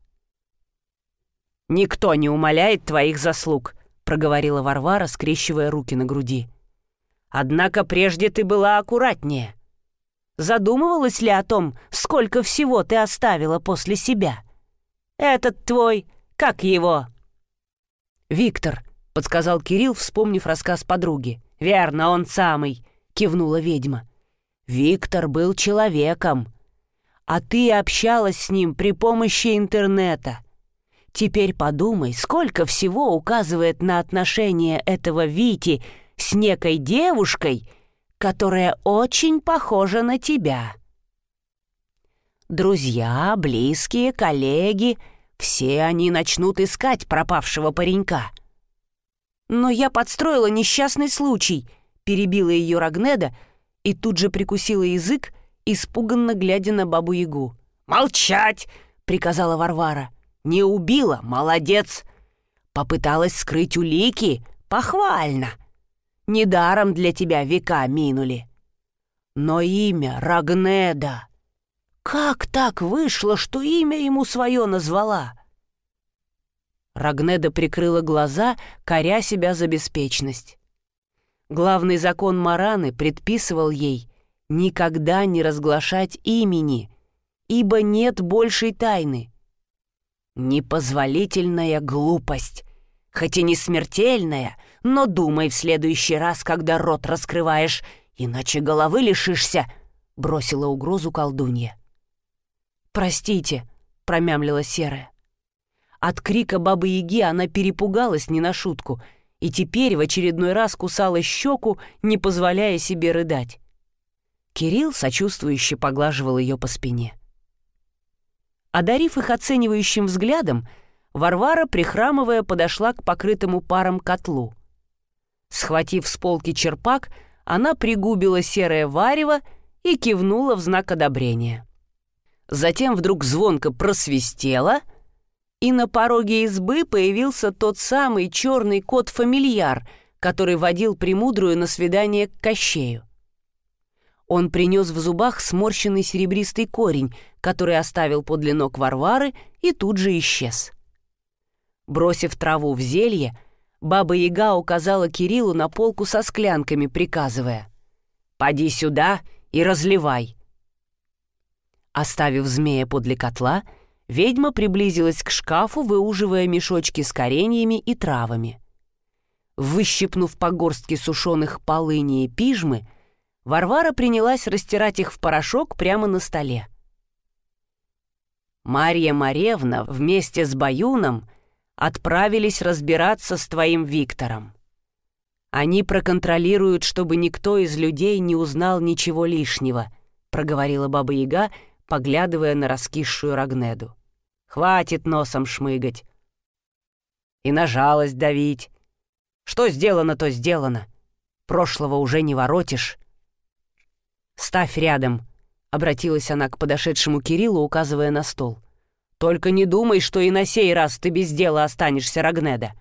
«Никто не умоляет твоих заслуг», — проговорила Варвара, скрещивая руки на груди. «Однако прежде ты была аккуратнее. Задумывалась ли о том, сколько всего ты оставила после себя? Этот твой, как его, «Виктор», — подсказал Кирилл, вспомнив рассказ подруги. «Верно, он самый», — кивнула ведьма. «Виктор был человеком, а ты общалась с ним при помощи интернета. Теперь подумай, сколько всего указывает на отношение этого Вити с некой девушкой, которая очень похожа на тебя. Друзья, близкие, коллеги — все они начнут искать пропавшего паренька. Но я подстроила несчастный случай, перебила ее Рагнеда и тут же прикусила язык, испуганно глядя на бабу-ягу. «Молчать!» — приказала Варвара. «Не убила, молодец! Попыталась скрыть улики, похвально! Недаром для тебя века минули. Но имя Рагнеда как так вышло, что имя ему свое назвала? Рагнеда прикрыла глаза, коря себя за беспечность. Главный закон Мараны предписывал ей никогда не разглашать имени, ибо нет большей тайны. Непозволительная глупость, хоть и не смертельная, но думай в следующий раз, когда рот раскрываешь, иначе головы лишишься, бросила угрозу колдунья. «Простите», — промямлила Серая. От крика бабы-яги она перепугалась не на шутку и теперь в очередной раз кусала щеку, не позволяя себе рыдать. Кирилл сочувствующе поглаживал ее по спине. Одарив их оценивающим взглядом, Варвара, прихрамывая, подошла к покрытому паром котлу. Схватив с полки черпак, она пригубила серое варево и кивнула в знак одобрения. Затем вдруг звонко просвистело, и на пороге избы появился тот самый черный кот-фамильяр, который водил Премудрую на свидание к Кощею. Он принес в зубах сморщенный серебристый корень, который оставил подле ног Варвары и тут же исчез. Бросив траву в зелье, Баба-Яга указала Кириллу на полку со склянками, приказывая «Поди сюда и разливай». Оставив змея подле котла, ведьма приблизилась к шкафу, выуживая мешочки с кореньями и травами. Выщипнув по горстке сушеных полыни и пижмы, Варвара принялась растирать их в порошок прямо на столе. Марья Маревна вместе с Баюном отправились разбираться с твоим Виктором. Они проконтролируют, чтобы никто из людей не узнал ничего лишнего, проговорила Баба Яга, поглядывая на раскисшую Рогнеду. Хватит носом шмыгать. И на жалость давить. Что сделано, то сделано. Прошлого уже не воротишь. «Ставь рядом», — обратилась она к подошедшему Кириллу, указывая на стол. «Только не думай, что и на сей раз ты без дела останешься, Рогнеда.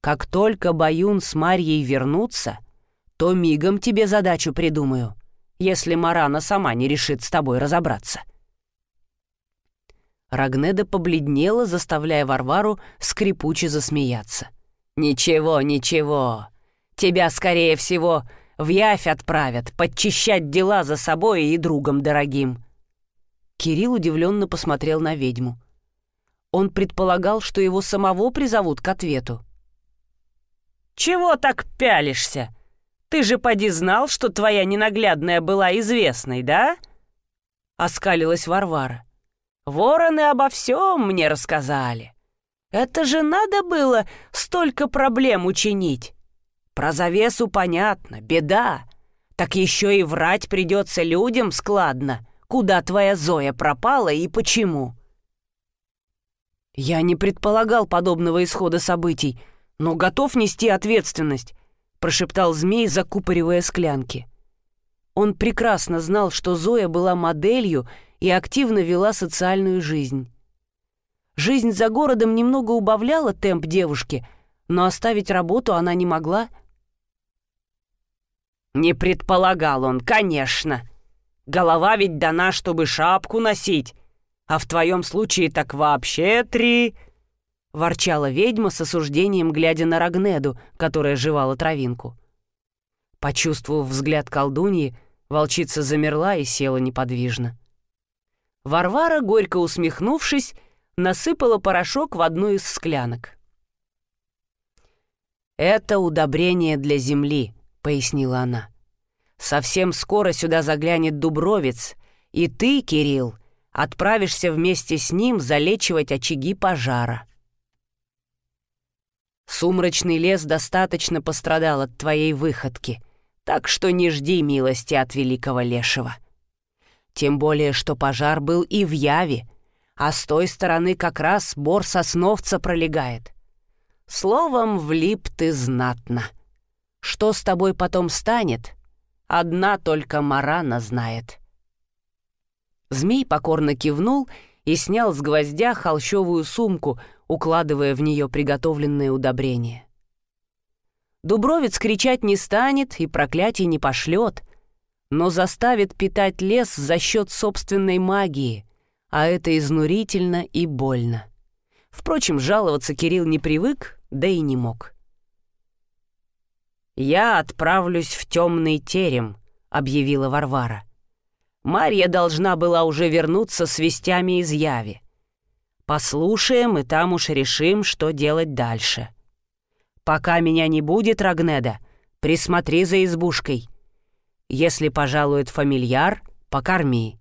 Как только Баюн с Марьей вернутся, то мигом тебе задачу придумаю, если Марана сама не решит с тобой разобраться». Рагнеда побледнела, заставляя Варвару скрипуче засмеяться. «Ничего, ничего. Тебя, скорее всего, в явь отправят, подчищать дела за собой и другом дорогим». Кирилл удивленно посмотрел на ведьму. Он предполагал, что его самого призовут к ответу. «Чего так пялишься? Ты же поди знал, что твоя ненаглядная была известной, да?» Оскалилась Варвара. «Вороны обо всем мне рассказали. Это же надо было столько проблем учинить. Про завесу понятно, беда. Так еще и врать придется людям складно, куда твоя Зоя пропала и почему». «Я не предполагал подобного исхода событий», но готов нести ответственность», — прошептал змей, закупоривая склянки. Он прекрасно знал, что Зоя была моделью и активно вела социальную жизнь. Жизнь за городом немного убавляла темп девушки, но оставить работу она не могла. «Не предполагал он, конечно. Голова ведь дана, чтобы шапку носить, а в твоем случае так вообще три...» — ворчала ведьма с осуждением, глядя на Рагнеду, которая жевала травинку. Почувствовав взгляд колдуньи, волчица замерла и села неподвижно. Варвара, горько усмехнувшись, насыпала порошок в одну из склянок. «Это удобрение для земли», — пояснила она. «Совсем скоро сюда заглянет Дубровец, и ты, Кирилл, отправишься вместе с ним залечивать очаги пожара. Сумрачный лес достаточно пострадал от твоей выходки, так что не жди милости от великого лешего. Тем более, что пожар был и в Яве, а с той стороны как раз бор сосновца пролегает. Словом, влип ты знатно. Что с тобой потом станет, одна только Марана знает. Змей покорно кивнул и снял с гвоздя холщовую сумку — укладывая в нее приготовленное удобрение. Дубровец кричать не станет и проклятий не пошлет, но заставит питать лес за счет собственной магии, а это изнурительно и больно. Впрочем, жаловаться Кирилл не привык, да и не мог. «Я отправлюсь в темный терем», — объявила Варвара. Марья должна была уже вернуться с вестями из Яви. Послушаем, и там уж решим, что делать дальше. Пока меня не будет, Рагнеда, присмотри за избушкой. Если пожалует фамильяр, покорми.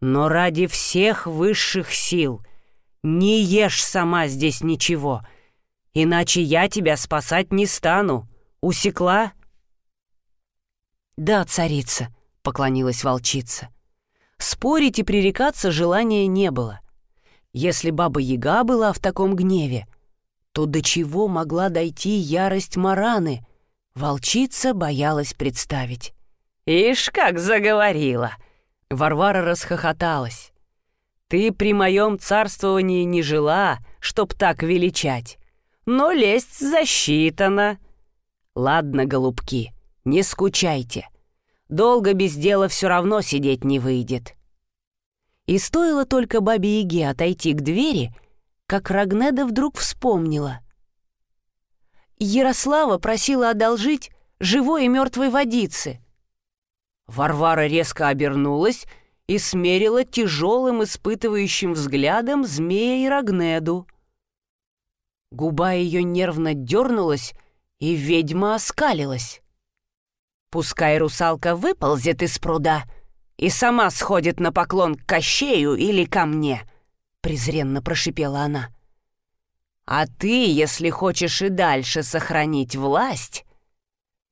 Но ради всех высших сил не ешь сама здесь ничего, иначе я тебя спасать не стану. Усекла?» «Да, царица», — поклонилась волчица. Спорить и пререкаться желания не было — если Баба Яга была в таком гневе, то до чего могла дойти ярость Мараны? Волчица боялась представить. «Ишь, как заговорила!» Варвара расхохоталась. «Ты при моем царствовании не жила, чтоб так величать, но лесть засчитана. Ладно, голубки, не скучайте. Долго без дела все равно сидеть не выйдет. И стоило только бабе Яге отойти к двери, как Рагнеда вдруг вспомнила. Ярослава просила одолжить живой и мертвой водицы. Варвара резко обернулась и смерила тяжелым испытывающим взглядом змея и Рагнеду. Губа ее нервно дернулась, и ведьма оскалилась. «Пускай русалка выползет из пруда», и сама сходит на поклон к Кощею или ко мне», — презренно прошипела она. «А ты, если хочешь и дальше сохранить власть,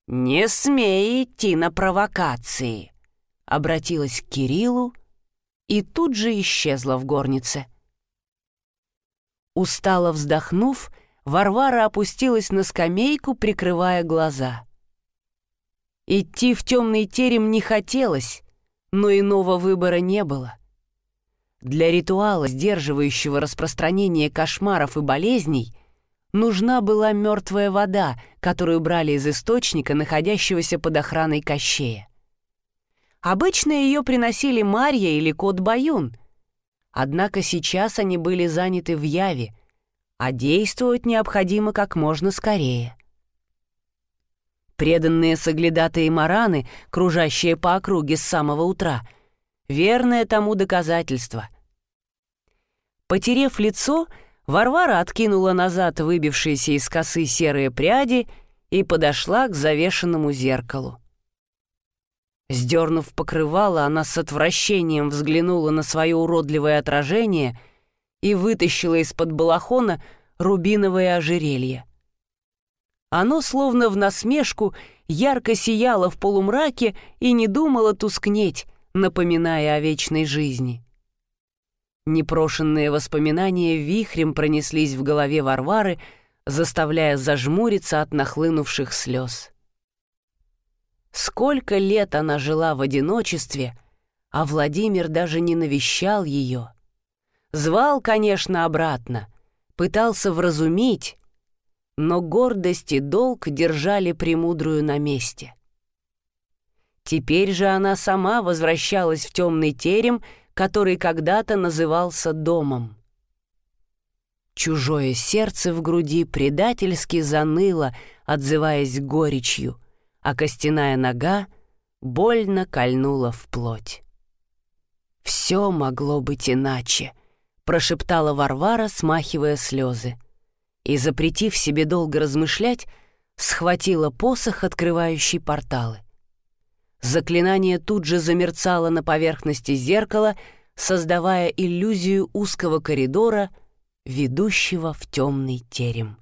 не смей идти на провокации», — обратилась к Кириллу и тут же исчезла в горнице. Устало вздохнув, Варвара опустилась на скамейку, прикрывая глаза. Идти в темный терем не хотелось, но иного выбора не было. Для ритуала, сдерживающего распространение кошмаров и болезней, нужна была мертвая вода, которую брали из источника, находящегося под охраной Кощея. Обычно ее приносили Марья или кот Баюн, однако сейчас они были заняты в яве, а действовать необходимо как можно скорее. Преданные соглядатые мараны, кружащие по округе с самого утра, верное тому доказательство. Потерев лицо, Варвара откинула назад выбившиеся из косы серые пряди и подошла к завешенному зеркалу. Сдернув покрывало, она с отвращением взглянула на свое уродливое отражение и вытащила из-под балахона рубиновое ожерелье. Оно, словно в насмешку, ярко сияло в полумраке и не думало тускнеть, напоминая о вечной жизни. Непрошенные воспоминания вихрем пронеслись в голове Варвары, заставляя зажмуриться от нахлынувших слез. Сколько лет она жила в одиночестве, а Владимир даже не навещал ее. Звал, конечно, обратно, пытался вразумить, но гордость и долг держали премудрую на месте. Теперь же она сама возвращалась в темный терем, который когда-то назывался домом. Чужое сердце в груди предательски заныло, отзываясь горечью, а костяная нога больно кольнула в плоть. «Все могло быть иначе», — прошептала Варвара, смахивая слезы и, запретив себе долго размышлять, схватила посох, открывающий порталы. Заклинание тут же замерцало на поверхности зеркала, создавая иллюзию узкого коридора, ведущего в темный терем.